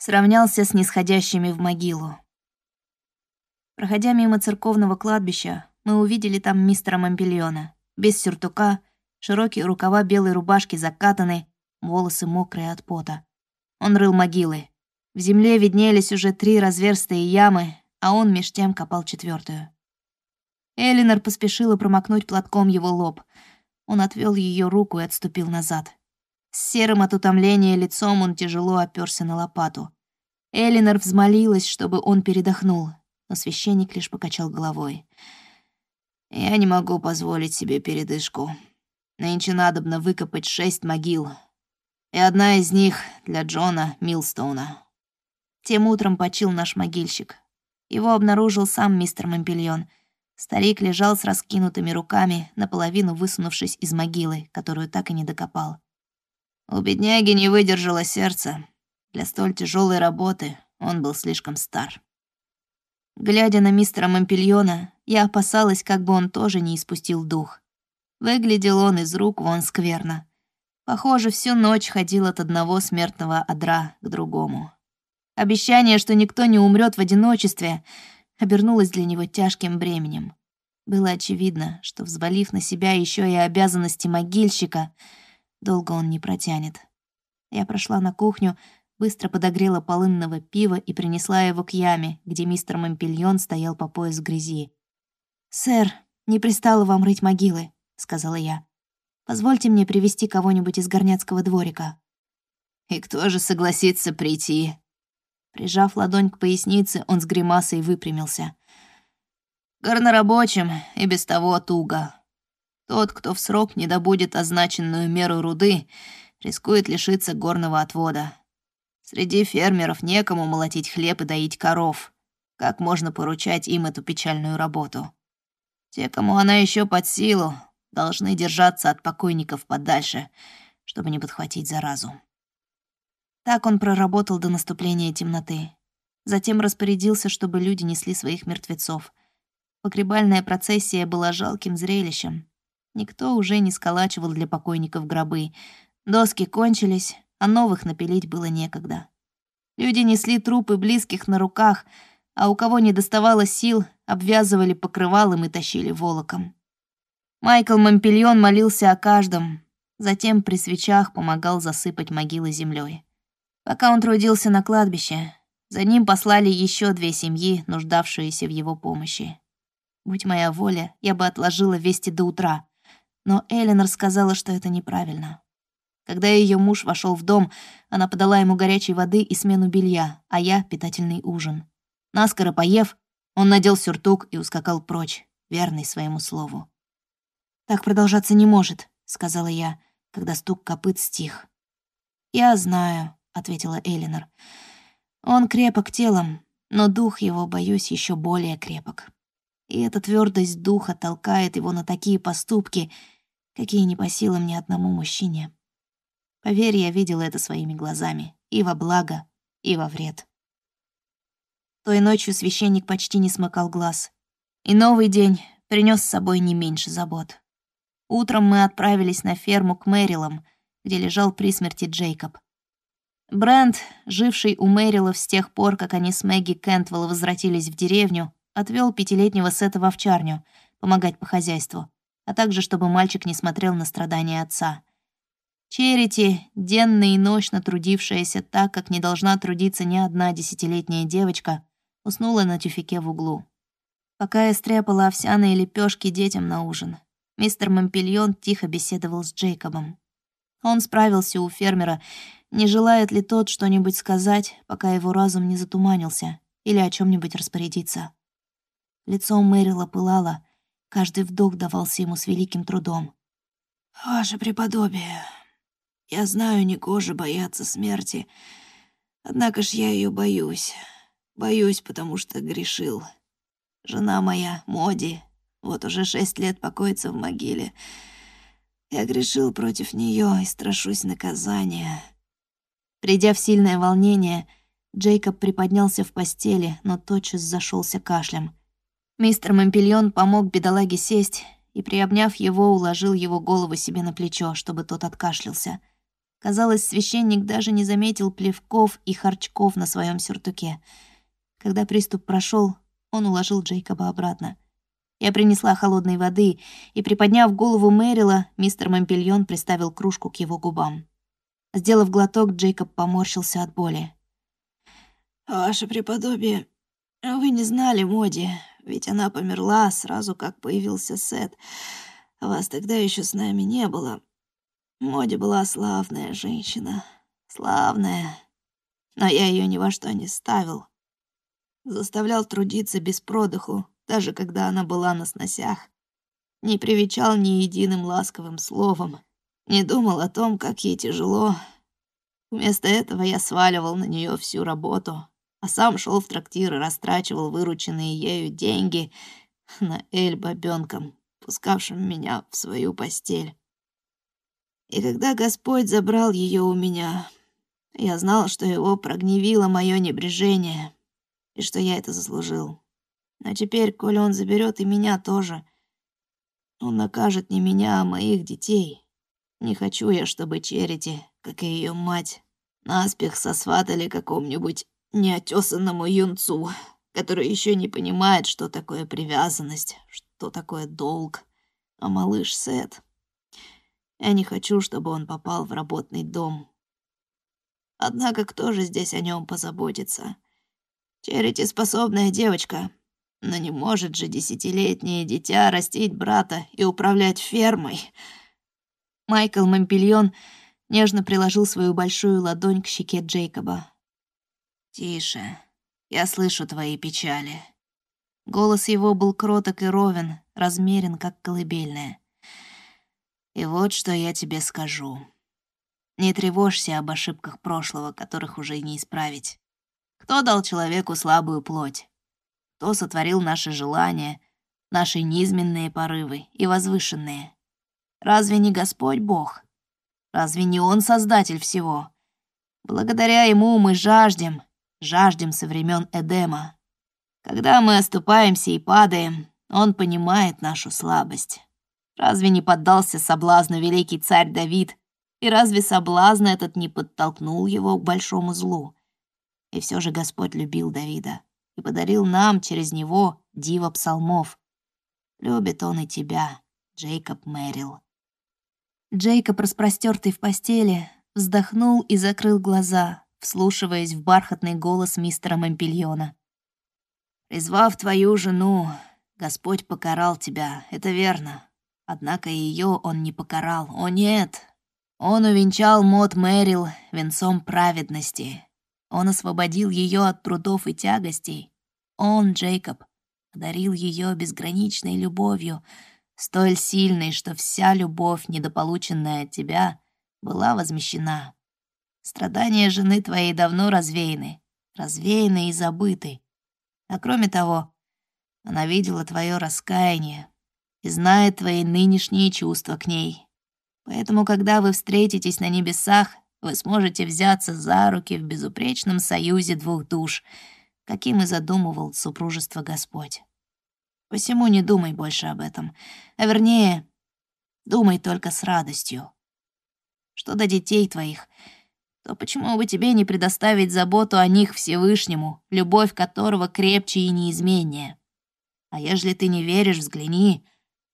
сравнялся с нисходящими в могилу. Проходя мимо церковного кладбища, мы увидели там мистера Мампельона, без сюртука, широкие рукава белой рубашки закатаны, волосы мокрые от пота. Он рыл могилы. В земле виднелись уже три разверстые ямы, а он меж тем копал четвертую. Элинор поспешила промокнуть платком его лоб. Он отвел ее руку и отступил назад. С серым от утомления лицом он тяжело оперся на лопату. Элинор взмолилась, чтобы он передохнул, но священник лишь покачал головой. «Я не могу позволить себе передышку. Нынче надобно выкопать шесть могил, и одна из них для Джона Милстоуна». Тем утром почил наш могильщик. Его обнаружил сам мистер Мампельон. Старик лежал с раскинутыми руками, наполовину высунувшись из могилы, которую так и не докопал. У бедняги не выдержало сердце. Для столь тяжелой работы он был слишком стар. Глядя на мистера Мампельона, я опасалась, как бы он тоже не испустил дух. Выглядел он из рук вон скверно. Похоже, всю ночь ходил от одного смертного одра к другому. Обещание, что никто не умрет в одиночестве, обернулось для него тяжким бременем. Было очевидно, что, взвалив на себя еще и обязанности могильщика, долго он не протянет. Я прошла на кухню, быстро подогрела полынного пива и принесла его к яме, где мистер Мампельон стоял по пояс в грязи. «Сэр, не пристало вам рыть могилы», — сказала я. «Позвольте мне привести кого-нибудь из горняцкого дворика». «И кто же согласится прийти?» Прижав ладонь к пояснице, он с гримасой выпрямился. «Горнорабочим и без того туго. Тот, кто в срок не добудет означенную меру руды, рискует лишиться горного отвода. Среди фермеров некому молотить хлеб и доить коров. Как можно поручать им эту печальную работу? Те, кому она еще под силу, должны держаться от покойников подальше, чтобы не подхватить заразу. Так он проработал до наступления темноты. Затем распорядился, чтобы люди несли своих мертвецов. Погребальная процессия была жалким зрелищем. Никто уже не сколачивал для покойников гробы. Доски кончились, а новых напилить было некогда. Люди несли трупы близких на руках, а у кого не доставало сил, обвязывали покрывалом и тащили волоком. Майкл Мампельон молился о каждом, затем при свечах помогал засыпать могилы землей. Пока он трудился на кладбище, за ним послали еще две семьи, нуждавшиеся в его помощи. Будь моя воля, я бы отложила вести до утра, но Эленор сказала, что это неправильно. Когда ее муж вошел в дом, она подала ему горячей воды и смену белья, а я — питательный ужин. Наскоро поев, он надел сюртук и ускакал прочь, верный своему слову. «Так продолжаться не может», — сказала я, когда стук копыт стих. «Я знаю», — ответила Элинор. «Он крепок телом, но дух его, боюсь, еще более крепок. И эта твердость духа толкает его на такие поступки, какие не по силам ни одному мужчине. Поверь, я видела это своими глазами, и во благо, и во вред». Той ночью священник почти не смыкал глаз. И новый день принес с собой не меньше забот. Утром мы отправились на ферму к Мэрилам, где лежал при смерти Джейкоб. Брент, живший у Мэрилов с тех пор, как они с Мэгги Кентвелл возвратились в деревню, отвел пятилетнего Сета в овчарню, помогать по хозяйству, а также чтобы мальчик не смотрел на страдания отца. Черити, денно и ночно трудившаяся так, как не должна трудиться ни одна десятилетняя девочка, уснула на тюфике в углу. Пока я стряпала овсяные лепешки детям на ужин, мистер Мампельон тихо беседовал с Джейкобом. Он справился у фермера не желает ли тот что-нибудь сказать, пока его разум не затуманился, или о чем нибудь распорядиться? Лицо Мэрила пылало, каждый вдох давался ему с великим трудом. «Ваше преподобие, я знаю, негоже бояться смерти, однако ж я ее боюсь. Боюсь, потому что грешил. Жена моя, Моди, вот уже шесть лет покоится в могиле. Я грешил против нее и страшусь наказания». Придя в сильное волнение, Джейкоб приподнялся в постели, но тотчас зашелся кашлем. Мистер Мампельон помог бедолаге сесть и, приобняв его, уложил его голову себе на плечо, чтобы тот откашлялся. Казалось, священник даже не заметил плевков и харчков на своем сюртуке. Когда приступ прошел, он уложил Джейкоба обратно. Я принесла холодной воды, и, приподняв голову Мэрила, мистер Мампельон приставил кружку к его губам. Сделав глоток, Джейкоб поморщился от боли. «Ваше преподобие, вы не знали Моди, ведь она померла сразу, как появился Сет. Вас тогда еще с нами не было. Моди была славная женщина, славная, но я ее ни во что не ставил. Заставлял трудиться без продыху, даже когда она была на сносях. Не привечал ни единым ласковым словом, не думал о том, как ей тяжело. Вместо этого я сваливал на нее всю работу, а сам шел в трактир и растрачивал вырученные ею деньги на Эль бабёнком, пускавшим меня в свою постель. И когда Господь забрал ее у меня, я знал, что его прогневило мое небрежение, и что я это заслужил. Но теперь, коли он заберет и меня тоже, он накажет не меня, а моих детей. Не хочу я, чтобы Черити, как и ее мать, наспех сосватали какому-нибудь неотесанному юнцу, который еще не понимает, что такое привязанность, что такое долг. А малыш Сет... Я не хочу, чтобы он попал в работный дом. Однако кто же здесь о нем позаботится? Черити способная девочка, но не может же десятилетнее дитя растить брата и управлять фермой. Майкл Мампельон нежно приложил свою большую ладонь к щеке Джейкоба. «Тише, я слышу твои печали». Голос его был кроток и ровен, размерен, как колыбельная. «И вот что я тебе скажу. Не тревожься об ошибках прошлого, которых уже не исправить. Кто дал человеку слабую плоть? Кто сотворил наши желания, наши низменные порывы и возвышенные? Разве не Господь Бог? Разве не Он Создатель всего? Благодаря Ему мы жаждем, жаждем со времен Эдема. Когда мы оступаемся и падаем, Он понимает нашу слабость. Разве не поддался соблазну великий царь Давид, и разве соблазн этот не подтолкнул его к большому злу? И все же Господь любил Давида и подарил нам через него диво псалмов. Любит он и тебя, Джейкоб Мэрил. Джейкоб, распростертый в постели, вздохнул и закрыл глаза, вслушиваясь в бархатный голос мистера Мампельона. «Призвав твою жену, Господь покарал тебя, это верно. Однако ее он не покарал, о нет! Он увенчал Мот Мэрил венцом праведности. Он освободил ее от трудов и тягостей. Он, Джейкоб, одарил ее безграничной любовью — столь сильной, что вся любовь, недополученная от тебя, была возмещена. Страдания жены твоей давно развеяны, развеяны и забыты. А кроме того, она видела твое раскаяние и знает твои нынешние чувства к ней. Поэтому, когда вы встретитесь на небесах, вы сможете взяться за руки в безупречном союзе двух душ, каким и задумывал супружество Господь. Посему не думай больше об этом. А вернее, думай только с радостью. Что до детей твоих, то почему бы тебе не предоставить заботу о них Всевышнему, любовь которого крепче и неизменнее? А ежели ты не веришь, взгляни,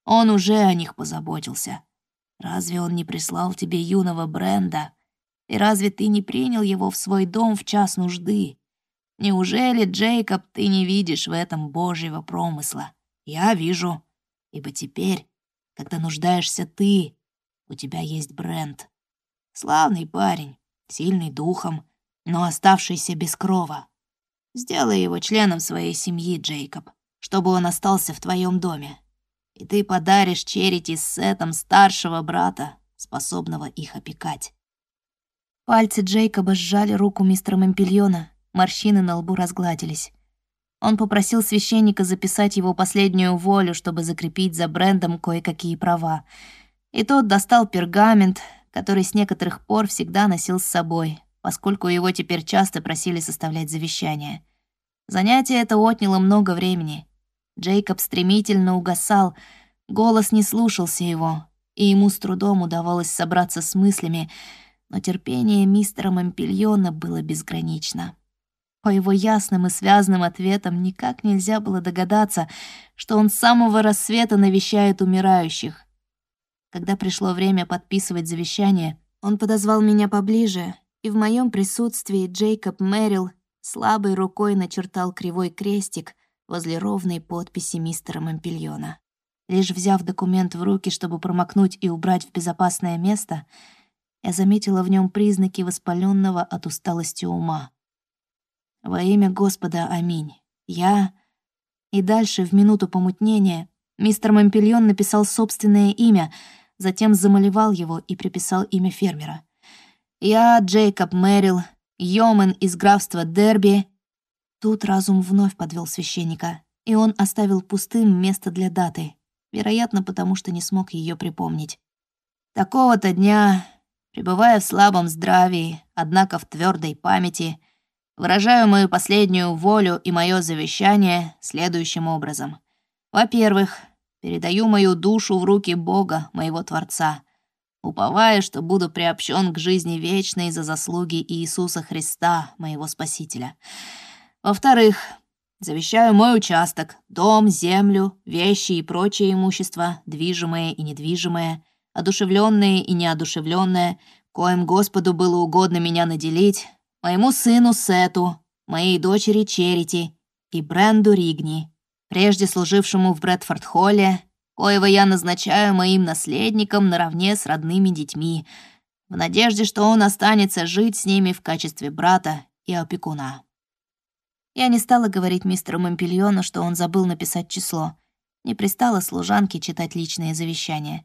он уже о них позаботился. Разве он не прислал тебе юного Бренда? И разве ты не принял его в свой дом в час нужды? Неужели, Джейкоб, ты не видишь в этом Божьего промысла? Я вижу. Ибо теперь, когда нуждаешься ты, у тебя есть бренд. Славный парень, сильный духом, но оставшийся без крова. Сделай его членом своей семьи, Джейкоб, чтобы он остался в твоем доме. И ты подаришь Черити с Сетом старшего брата, способного их опекать. Пальцы Джейкоба сжали руку мистера Мампельона, морщины на лбу разгладились. Он попросил священника записать его последнюю волю, чтобы закрепить за брендом кое-какие права. И тот достал пергамент, который с некоторых пор всегда носил с собой, поскольку его теперь часто просили составлять завещание. Занятие это отняло много времени. Джейкоб стремительно угасал, голос не слушался его, и ему с трудом удавалось собраться с мыслями, но терпение мистера Мампильона было безгранично. По его ясным и связанным ответам никак нельзя было догадаться, что он с самого рассвета навещает умирающих. Когда пришло время подписывать завещание, он подозвал меня поближе, и в моем присутствии Джейкоб Мэрил слабой рукой начертал кривой крестик возле ровной подписи мистера Мампильона. Лишь взяв документ в руки, чтобы промокнуть и убрать в безопасное место, я заметила в нем признаки воспаленного от усталости ума. Во имя Господа, аминь. Я... И дальше, в минуту помутнения, мистер Мампельон написал собственное имя, затем замалевал его и приписал имя фермера. «Я Джейкоб Мэрил, Йомен из графства Дерби». Тут разум вновь подвел священника, и он оставил пустым место для даты, вероятно, потому что не смог ее припомнить. «Такого-то дня, пребывая в слабом здравии, однако в твердой памяти, Выражаю мою последнюю волю и мое завещание следующим образом. Во-первых, передаю мою душу в руки Бога, моего Творца, уповая, что буду приобщен к жизни вечной за заслуги Иисуса Христа, моего Спасителя. Во-вторых, завещаю мой участок, дом, землю, вещи и прочее имущество, движимое и недвижимое, одушевленное и неодушевленное, коим Господу было угодно меня наделить, моему сыну Сету, моей дочери Черити и Бренду Ригни, прежде служившему в Брэдфорд-Холле, коего я назначаю моим наследником наравне с родными детьми, в надежде, что он останется жить с ними в качестве брата и опекуна. Я не стала говорить мистеру Мампильону, что он забыл написать число. Не пристала служанке читать личные завещания.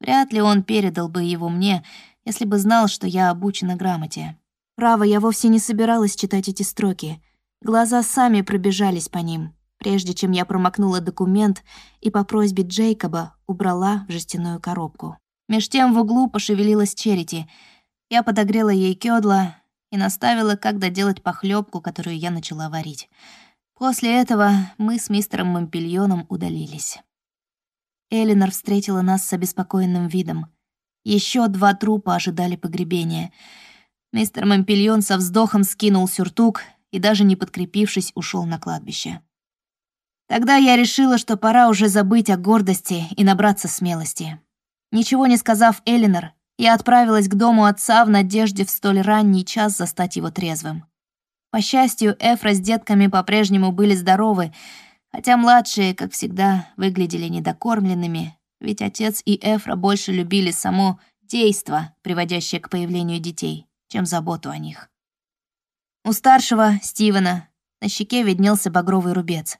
Вряд ли он передал бы его мне, если бы знал, что я обучена грамоте. Право, я вовсе не собиралась читать эти строки. Глаза сами пробежались по ним, прежде чем я промокнула документ и по просьбе Джейкоба убрала в жестяную коробку. Меж тем в углу пошевелилась Черити. Я подогрела ей кёдла и наставила, как доделать похлебку, которую я начала варить. После этого мы с мистером Мампильоном удалились. Элинор встретила нас с обеспокоенным видом. Еще два трупа ожидали погребения — Мистер Мампельон со вздохом скинул сюртук и, даже не подкрепившись, ушел на кладбище. Тогда я решила, что пора уже забыть о гордости и набраться смелости. Ничего не сказав Элинор, я отправилась к дому отца в надежде в столь ранний час застать его трезвым. По счастью, Эфра с детками по-прежнему были здоровы, хотя младшие, как всегда, выглядели недокормленными, ведь отец и Эфра больше любили само действо, приводящее к появлению детей чем заботу о них. У старшего, Стивена, на щеке виднелся багровый рубец.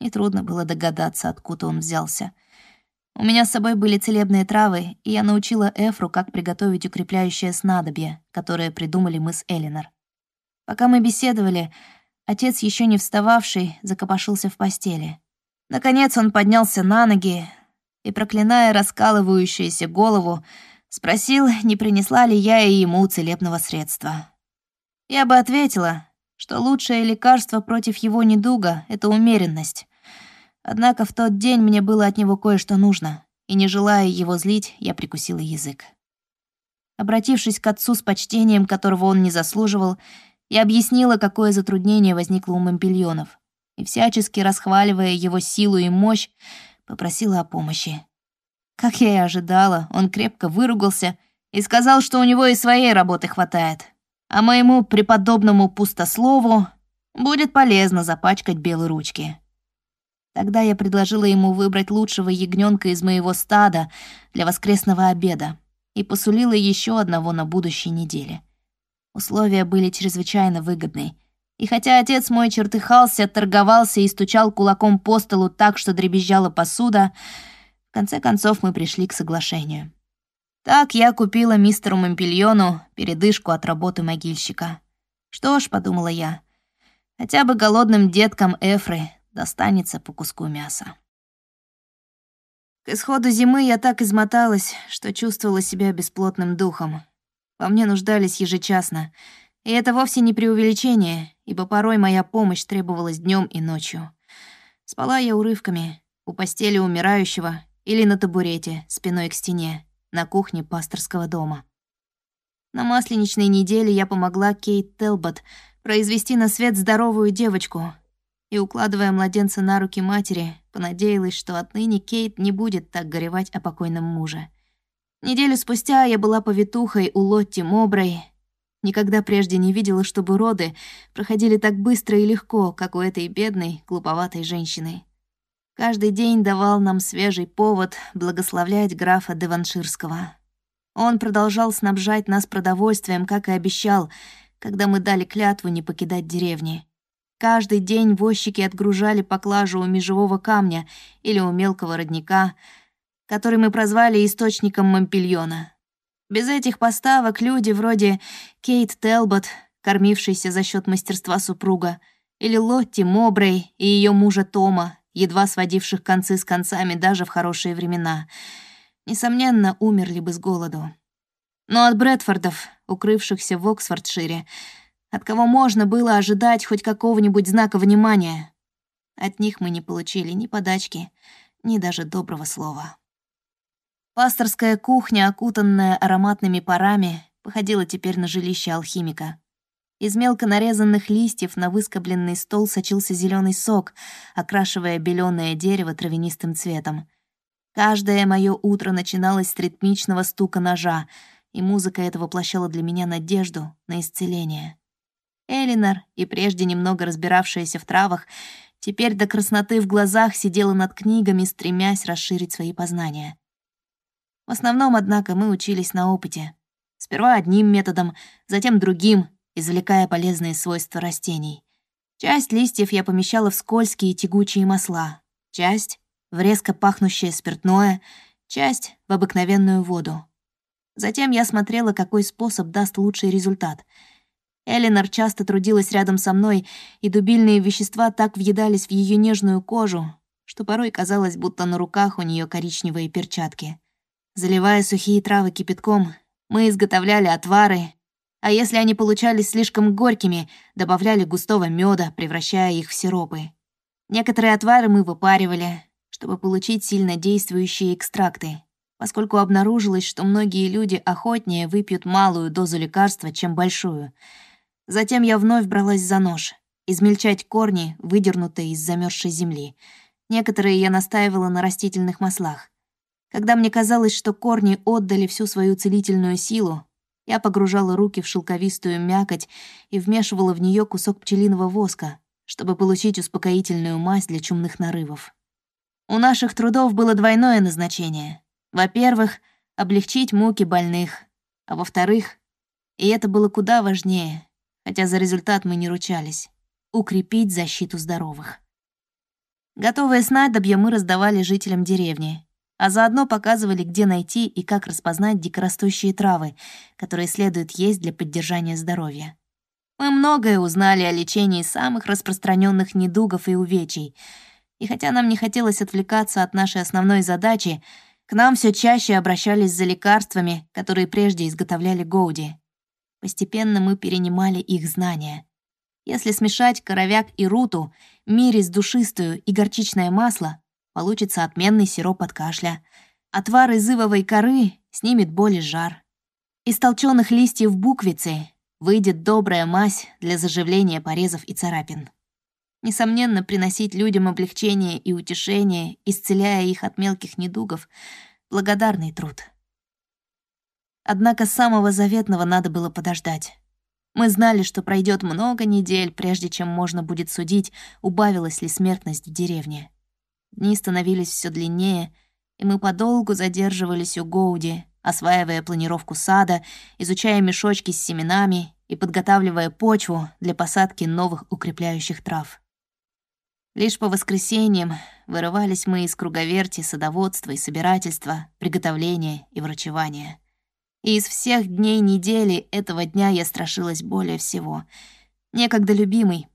Нетрудно было догадаться, откуда он взялся. У меня с собой были целебные травы, и я научила Эфру, как приготовить укрепляющее снадобье, которое придумали мы с Элинор. Пока мы беседовали, отец, еще не встававший, закопошился в постели. Наконец он поднялся на ноги и, проклиная раскалывающуюся голову, Спросил, не принесла ли я и ему целебного средства. Я бы ответила, что лучшее лекарство против его недуга — это умеренность. Однако в тот день мне было от него кое-что нужно, и, не желая его злить, я прикусила язык. Обратившись к отцу с почтением, которого он не заслуживал, я объяснила, какое затруднение возникло у Мампельонов, и, всячески расхваливая его силу и мощь, попросила о помощи. Как я и ожидала, он крепко выругался и сказал, что у него и своей работы хватает. А моему преподобному пустослову будет полезно запачкать белые ручки. Тогда я предложила ему выбрать лучшего ягненка из моего стада для воскресного обеда и посулила еще одного на будущей неделе. Условия были чрезвычайно выгодны. И хотя отец мой чертыхался, торговался и стучал кулаком по столу так, что дребезжала посуда, в конце концов мы пришли к соглашению. Так я купила мистеру Мампильону передышку от работы могильщика. Что ж, подумала я, хотя бы голодным деткам Эфры достанется по куску мяса. К исходу зимы я так измоталась, что чувствовала себя бесплотным духом. Во мне нуждались ежечасно, и это вовсе не преувеличение, ибо порой моя помощь требовалась днем и ночью. Спала я урывками, у постели умирающего или на табурете, спиной к стене, на кухне пасторского дома. На масленичной неделе я помогла Кейт Телбот произвести на свет здоровую девочку и, укладывая младенца на руки матери, понадеялась, что отныне Кейт не будет так горевать о покойном муже. Неделю спустя я была повитухой у Лотти Моброй. Никогда прежде не видела, чтобы роды проходили так быстро и легко, как у этой бедной, глуповатой женщины. Каждый день давал нам свежий повод благословлять графа Деванширского. Он продолжал снабжать нас продовольствием, как и обещал, когда мы дали клятву не покидать деревни. Каждый день возчики отгружали поклажу у межевого камня или у мелкого родника, который мы прозвали источником Мампельона. Без этих поставок люди вроде Кейт Телбот, кормившейся за счет мастерства супруга, или Лотти Мобрей и ее мужа Тома, едва сводивших концы с концами даже в хорошие времена, несомненно, умерли бы с голоду. Но от Брэдфордов, укрывшихся в Оксфордшире, от кого можно было ожидать хоть какого-нибудь знака внимания, от них мы не получили ни подачки, ни даже доброго слова. Пасторская кухня, окутанная ароматными парами, походила теперь на жилище алхимика. Из мелко нарезанных листьев на выскобленный стол сочился зеленый сок, окрашивая беленое дерево травянистым цветом. Каждое мое утро начиналось с ритмичного стука ножа, и музыка эта воплощала для меня надежду на исцеление. Элинор, и прежде немного разбиравшаяся в травах, теперь до красноты в глазах сидела над книгами, стремясь расширить свои познания. В основном, однако, мы учились на опыте. Сперва одним методом, затем другим, извлекая полезные свойства растений. Часть листьев я помещала в скользкие тягучие масла, часть — в резко пахнущее спиртное, часть — в обыкновенную воду. Затем я смотрела, какой способ даст лучший результат. Элинор часто трудилась рядом со мной, и дубильные вещества так въедались в ее нежную кожу, что порой казалось, будто на руках у нее коричневые перчатки. Заливая сухие травы кипятком, мы изготовляли отвары, а если они получались слишком горькими, добавляли густого меда, превращая их в сиропы. Некоторые отвары мы выпаривали, чтобы получить сильно действующие экстракты, поскольку обнаружилось, что многие люди охотнее выпьют малую дозу лекарства, чем большую. Затем я вновь бралась за нож, измельчать корни, выдернутые из замерзшей земли. Некоторые я настаивала на растительных маслах. Когда мне казалось, что корни отдали всю свою целительную силу, я погружала руки в шелковистую мякоть и вмешивала в нее кусок пчелиного воска, чтобы получить успокоительную мазь для чумных нарывов. У наших трудов было двойное назначение. Во-первых, облегчить муки больных, а во-вторых, и это было куда важнее, хотя за результат мы не ручались, укрепить защиту здоровых. Готовые снадобья мы раздавали жителям деревни, а заодно показывали, где найти и как распознать дикорастущие травы, которые следует есть для поддержания здоровья. Мы многое узнали о лечении самых распространенных недугов и увечий, и хотя нам не хотелось отвлекаться от нашей основной задачи, к нам все чаще обращались за лекарствами, которые прежде изготовляли Гоуди. Постепенно мы перенимали их знания. Если смешать коровяк и руту, мирис душистую и горчичное масло, Получится отменный сироп от кашля. Отвар из ивовой коры снимет боль и жар. Из толчёных листьев буквицы выйдет добрая мазь для заживления порезов и царапин. Несомненно, приносить людям облегчение и утешение, исцеляя их от мелких недугов — благодарный труд. Однако самого заветного надо было подождать. Мы знали, что пройдет много недель, прежде чем можно будет судить, убавилась ли смертность в деревне. Дни становились все длиннее, и мы подолгу задерживались у Гоуди, осваивая планировку сада, изучая мешочки с семенами и подготавливая почву для посадки новых укрепляющих трав. Лишь по воскресеньям вырывались мы из круговерти садоводства и собирательства, приготовления и врачевания. И из всех дней недели этого дня я страшилась более всего. Некогда любимый,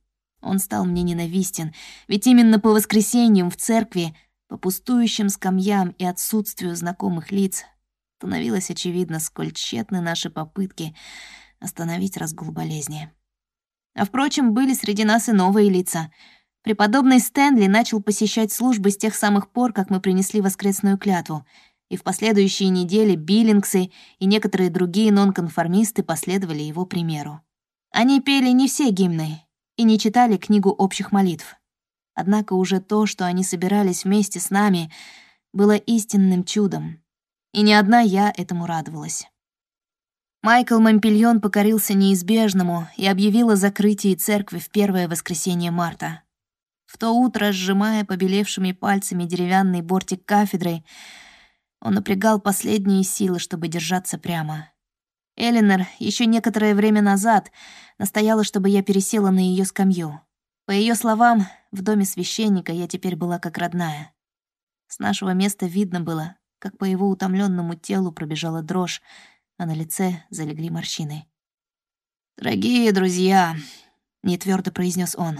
он стал мне ненавистен, ведь именно по воскресеньям в церкви, по пустующим скамьям и отсутствию знакомых лиц становилось очевидно, сколь тщетны наши попытки остановить разгул болезни. А впрочем, были среди нас и новые лица. Преподобный Стэнли начал посещать службы с тех самых пор, как мы принесли воскресную клятву. И в последующие недели биллингсы и некоторые другие нонконформисты последовали его примеру. Они пели не все гимны и не читали книгу общих молитв. Однако уже то, что они собирались вместе с нами, было истинным чудом. И не одна я этому радовалась. Майкл Мампельон покорился неизбежному и объявил о закрытии церкви в первое воскресенье марта. В то утро, сжимая побелевшими пальцами деревянный бортик кафедры, он напрягал последние силы, чтобы держаться прямо. Элинор еще некоторое время назад настояла, чтобы я пересела на ее скамью. По ее словам, в доме священника я теперь была как родная. С нашего места видно было, как по его утомленному телу пробежала дрожь, а на лице залегли морщины. «Дорогие друзья», — нетвёрдо произнес он,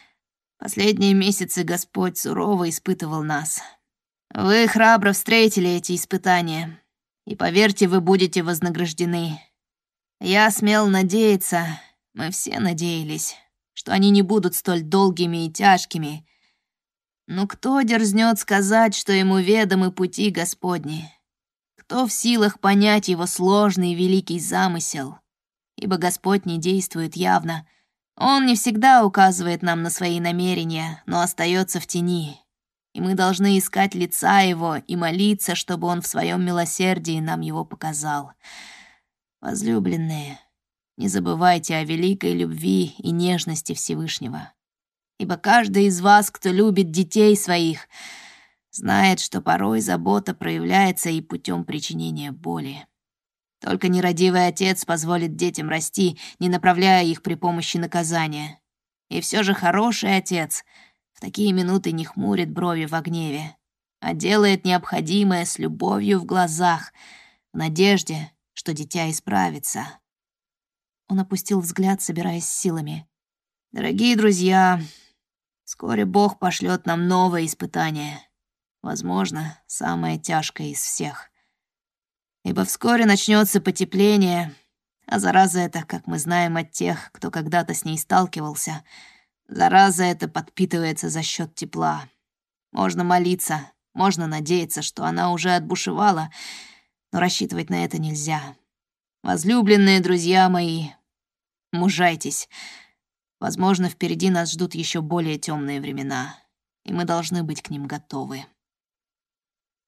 — «последние месяцы Господь сурово испытывал нас. Вы храбро встретили эти испытания, и, поверьте, вы будете вознаграждены. Я смел надеяться, мы все надеялись, что они не будут столь долгими и тяжкими. Но кто дерзнет сказать, что ему ведомы пути Господни? Кто в силах понять его сложный и великий замысел? Ибо Господь не действует явно. Он не всегда указывает нам на свои намерения, но остается в тени, и мы должны искать лица его и молиться, чтобы он в своем милосердии нам его показал. Возлюбленные, не забывайте о великой любви и нежности Всевышнего. Ибо каждый из вас, кто любит детей своих, знает, что порой забота проявляется и путем причинения боли. Только нерадивый отец позволит детям расти, не направляя их при помощи наказания. И все же хороший отец — такие минуты не хмурит брови в гневе, а делает необходимое с любовью в глазах, в надежде, что дитя исправится. Он опустил взгляд, собираясь силами. «Дорогие друзья, вскоре Бог пошлет нам новое испытание. Возможно, самое тяжкое из всех. Ибо вскоре начнется потепление, а зараза эта, как мы знаем от тех, кто когда-то с ней сталкивался — Зараза эта подпитывается за счет тепла. Можно молиться, можно надеяться, что она уже отбушевала, но рассчитывать на это нельзя. Возлюбленные друзья мои, мужайтесь. Возможно, впереди нас ждут еще более темные времена, и мы должны быть к ним готовы.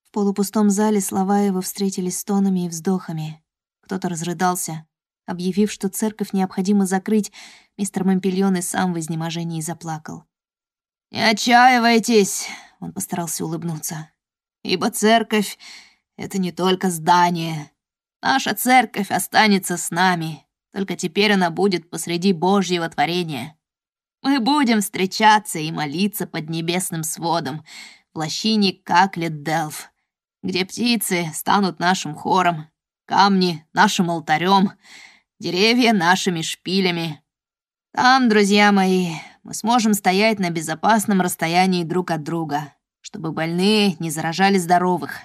В полупустом зале слова его встретились стонами и вздохами. Кто-то разрыдался, объявив, что церковь необходимо закрыть, мистер Мампельон и сам в изнеможении заплакал. «Не отчаивайтесь!» — он постарался улыбнуться. «Ибо церковь — это не только здание. Наша церковь останется с нами, только теперь она будет посреди Божьего творения. Мы будем встречаться и молиться под небесным сводом в лощине Каклет-Делф, где птицы станут нашим хором, камни — нашим алтарем, деревья — нашими шпилями, там, друзья мои, мы сможем стоять на безопасном расстоянии друг от друга, чтобы больные не заражали здоровых.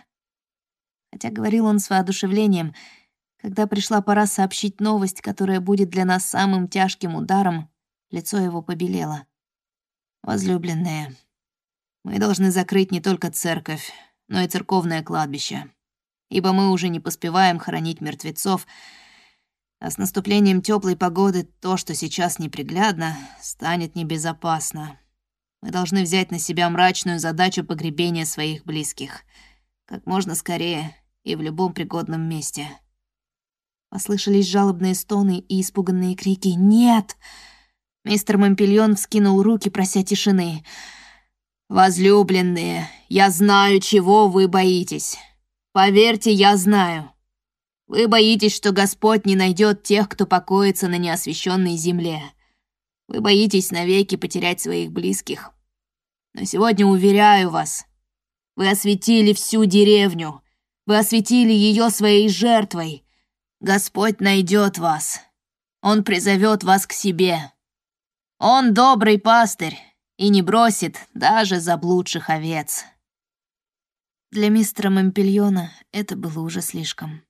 Хотя говорил он с воодушевлением, когда пришла пора сообщить новость, которая будет для нас самым тяжким ударом, лицо его побелело. Возлюбленные, мы должны закрыть не только церковь, но и церковное кладбище, ибо мы уже не поспеваем хоронить мертвецов, а с наступлением теплой погоды то, что сейчас неприглядно, станет небезопасно. Мы должны взять на себя мрачную задачу погребения своих близких. Как можно скорее и в любом пригодном месте. Послышались жалобные стоны и испуганные крики «Нет!». Мистер Мампельон вскинул руки, прося тишины. «Возлюбленные, я знаю, чего вы боитесь. Поверьте, я знаю. Вы боитесь, что Господь не найдет тех, кто покоится на неосвященной земле. Вы боитесь навеки потерять своих близких. Но сегодня уверяю вас, вы осветили всю деревню, вы осветили ее своей жертвой. Господь найдет вас. Он призовет вас к себе. Он добрый пастырь и не бросит даже заблудших овец. Для мистера Мампельона это было уже слишком.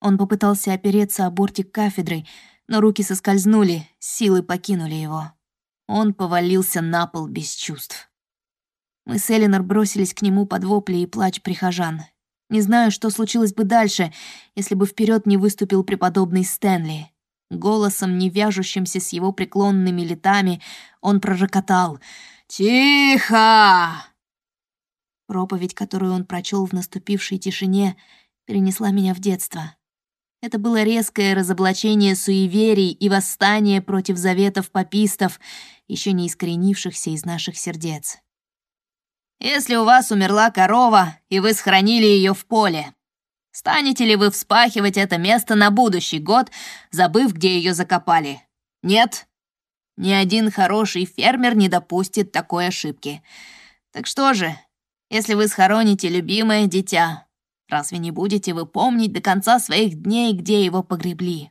Он попытался опереться о бортик кафедры, но руки соскользнули, силы покинули его. Он повалился на пол без чувств. Мы с Элинор бросились к нему под вопли и плач прихожан. Не знаю, что случилось бы дальше, если бы вперед не выступил преподобный Стэнли. Голосом, не вяжущимся с его преклонными летами, он пророкотал «Тихо!». Проповедь, которую он прочел в наступившей тишине, перенесла меня в детство. Это было резкое разоблачение суеверий и восстание против заветов папистов, еще не искоренившихся из наших сердец. «Если у вас умерла корова, и вы сохранили ее в поле, станете ли вы вспахивать это место на будущий год, забыв, где ее закопали? Нет? Ни один хороший фермер не допустит такой ошибки. Так что же, если вы схороните любимое дитя, Разве не будете вы помнить до конца своих дней, где его погребли?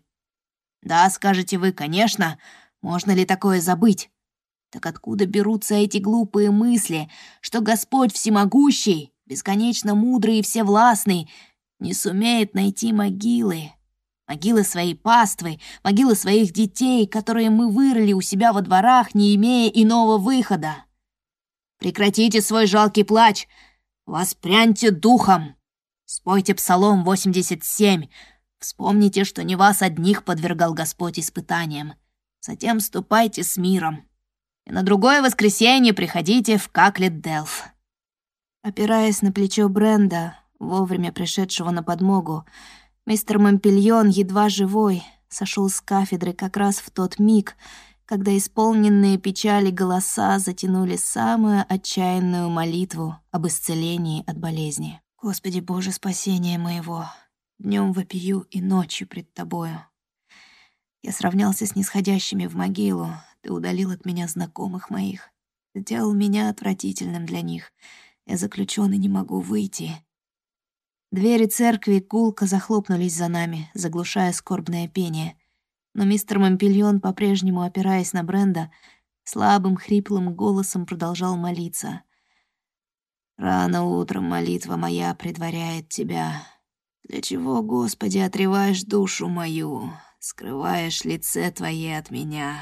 Да, скажете вы, конечно, можно ли такое забыть? Так откуда берутся эти глупые мысли, что Господь всемогущий, бесконечно мудрый и всевластный, не сумеет найти могилы? Могилы своей паствы, могилы своих детей, которые мы вырыли у себя во дворах, не имея иного выхода. Прекратите свой жалкий плач, воспряньте духом. Спойте Псалом 87. Вспомните, что не вас одних подвергал Господь испытаниям. Затем ступайте с миром. И на другое воскресенье приходите в Каклет Делф. Опираясь на плечо Бренда, вовремя пришедшего на подмогу, мистер Мампельон, едва живой, сошел с кафедры как раз в тот миг, когда исполненные печали голоса затянули самую отчаянную молитву об исцелении от болезни. Господи Боже, спасение моего, днем вопию и ночью пред Тобою. Я сравнялся с нисходящими в могилу, Ты удалил от меня знакомых моих, сделал меня отвратительным для них. Я заключен и не могу выйти. Двери церкви гулко захлопнулись за нами, заглушая скорбное пение. Но мистер Мампельон, по-прежнему опираясь на Бренда, слабым хриплым голосом продолжал молиться — Рано утром молитва моя предваряет тебя. Для чего, Господи, отрываешь душу мою, скрываешь лице Твое от меня?